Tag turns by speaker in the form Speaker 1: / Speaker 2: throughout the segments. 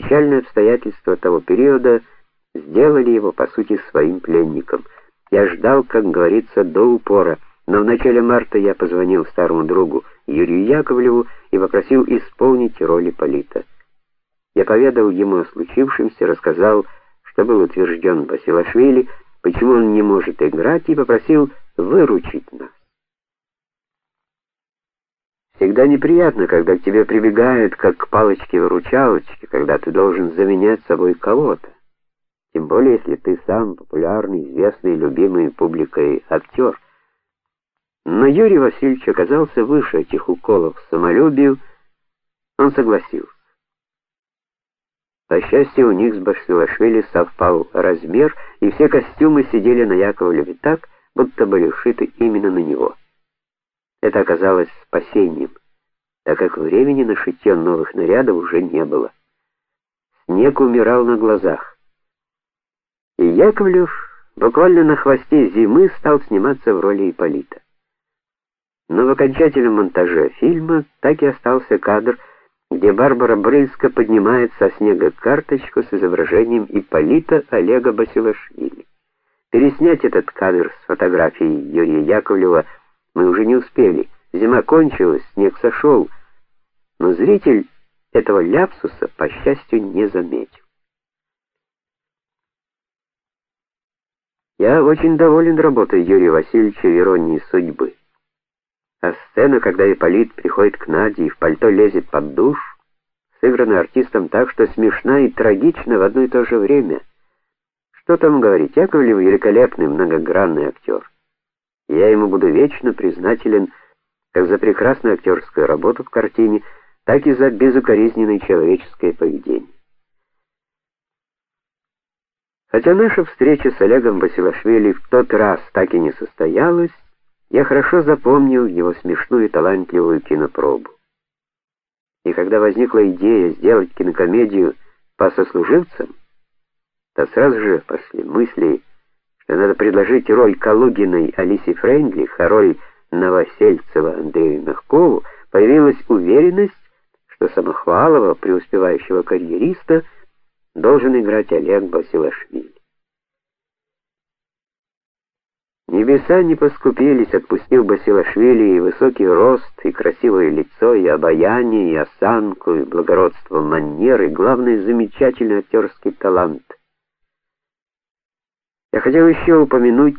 Speaker 1: Печальные обстоятельства того периода сделали его по сути своим пленником. Я ждал, как говорится, до упора, но в начале марта я позвонил старому другу Юрию Яковлеву и попросил исполнить роль Ипполита. Я поведал ему о случившемся, рассказал, что был утвержден Басилашвили, почему он не может играть и попросил выручить нас. Всегда неприятно, когда к тебе прибегают как к палочке-выручалочке, когда ты должен заменять собой кого-то. Тем более, если ты сам популярный, известный, любимый публикой актер. Но Юрий Васильевич оказался выше этих уколов самолюбию. Он согласился. По счастью, у них с Башилашвили совпал размер, и все костюмы сидели на Яковлеве так, будто были шиты именно на него. Это оказалось спасением, так как времени на шитье новых нарядов уже не было. Снег умирал на глазах. И Яковлев буквально на хвосте зимы стал сниматься в роли Ипполита. Но в окончательном монтаже фильма так и остался кадр, где Барбара Брыльска поднимает со снега карточку с изображением Ипполита Олега Басилашвили. Переснять этот кадр с фотографией Юрия Яковлева мы уже не успели. Зима кончилась, снег сошел, но зритель этого ляпсуса, по счастью, не заметил. Я очень доволен работой Юрия Васильевича в иронии судьбы. А сцена, когда Ипполит приходит к Наде и в пальто лезет под душ, сыграна артистом так, что смешна и трагична в одно и то же время. Что там говорить, Яковлев великолепный многогранный актер. Я ему буду вечно признателен как за прекрасную актерскую работу в картине, так и за безукоризненное человеческое поведение. Хотя наша встреча с Олегом Басилашвили в тот раз так и не состоялась, я хорошо запомнил его смешную и талантливую кинопробу. И когда возникла идея сделать кинокомедию по сослуживцам, то сразу же после мысли надо предложить роль Калугиной Алисе Фрейндлих, а роль Новосельцева Андрею Мягкову, появилась уверенность, что Самохвалова, преуспевающего карьериста, должен играть Олег Басилашвили. Небеса не поскупились, отпустив Басилашвили и высокий рост, и красивое лицо, и обаяние, и осанку, и благородство манер, и главное замечательный актерский талант. Я хотел еще упомянуть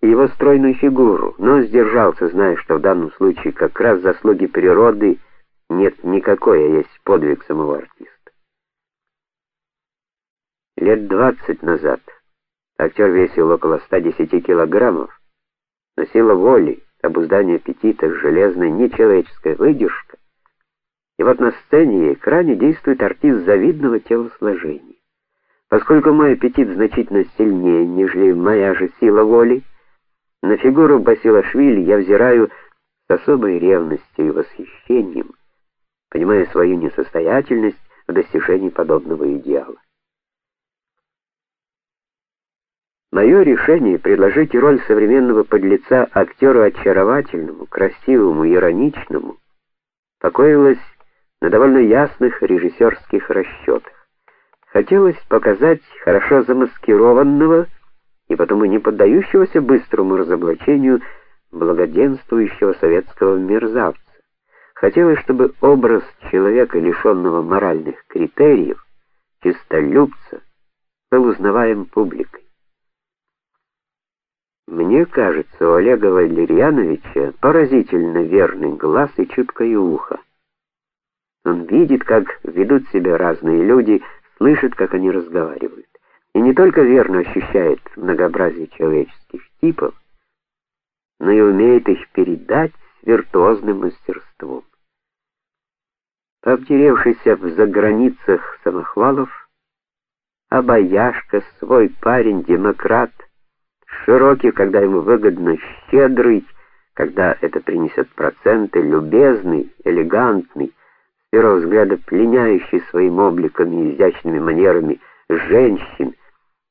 Speaker 1: его стройную фигуру, но сдержался, зная, что в данном случае как раз заслуги природы нет никакой, а есть подвиг самого артиста. Лет двадцать назад актер весил около 110 килограммов, но сила воли, обуздание аппетита, железная нечеловеческая выдержка. И вот на сцене и экране действует артист завидного телосложения. Поскольку мой аппетит значительно сильнее, нежели моя же сила воли, на фигуру Басилашвили я взираю с особой ревностью и восхищением, понимая свою несостоятельность в достижении подобного идеала. Мое решение предложить роль современного подлеца актеру очаровательному, красивому, ироничному покоилось на довольно ясных режиссерских расчетах. Хотелось показать хорошо замаскированного и потому не поддающегося быстрому разоблачению благоденствующего советского мерзавца. Хотелось, чтобы образ человека, лишенного моральных критериев, чистолюбца, был узнаваем публикой. Мне кажется, у Олега Валерьяновича поразительно верный глаз и чуткое ухо. Он видит, как ведут себя разные люди, слышит, как они разговаривают, и не только верно ощущает многообразие человеческих типов, но и умеет их передать с виртуозным мастерством. Обтеревшийся в заграницах самохвалов, обаяшка, свой парень, демократ, широкий, когда ему выгодно, щедрый, когда это принесет проценты, любезный, элегантный, первого взгляда пленяющий своим обликом и изящными манерами женщин,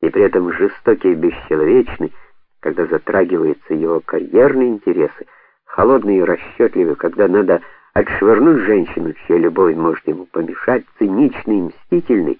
Speaker 1: и при этом жестокий и бесчеловечный, когда затрагиваются его карьерные интересы, холодный и расчетливый, когда надо отшвырнуть женщину, чья любовь может ему помешать, циничный и мстительный,